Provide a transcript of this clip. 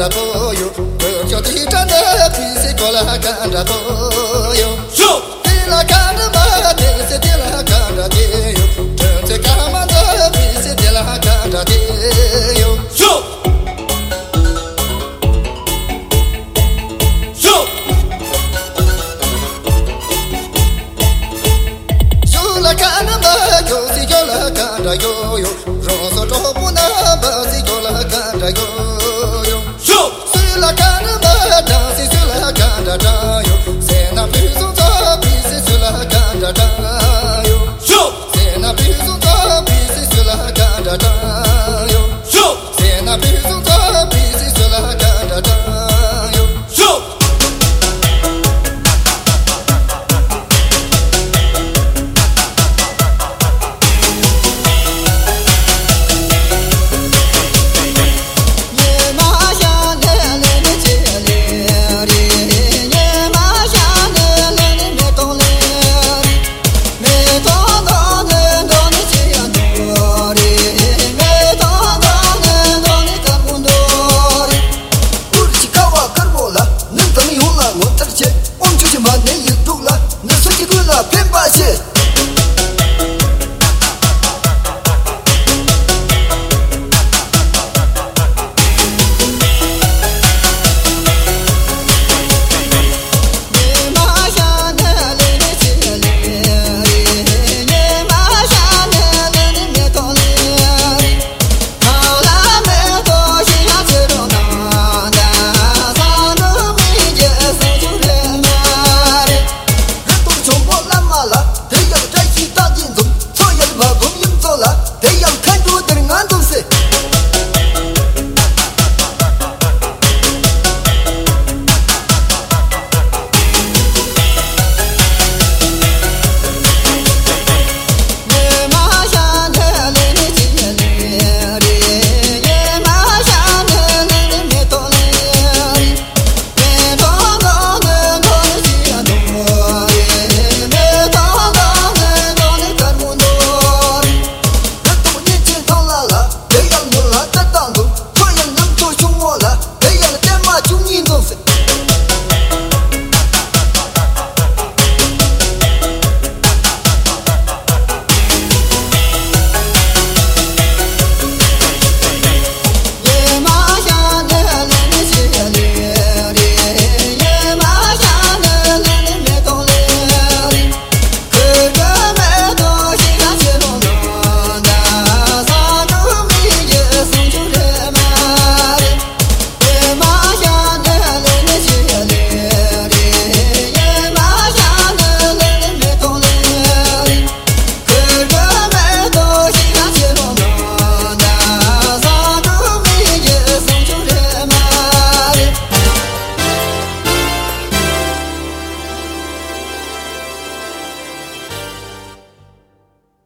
aganda for you. Your teeth the physical you. 偏不信。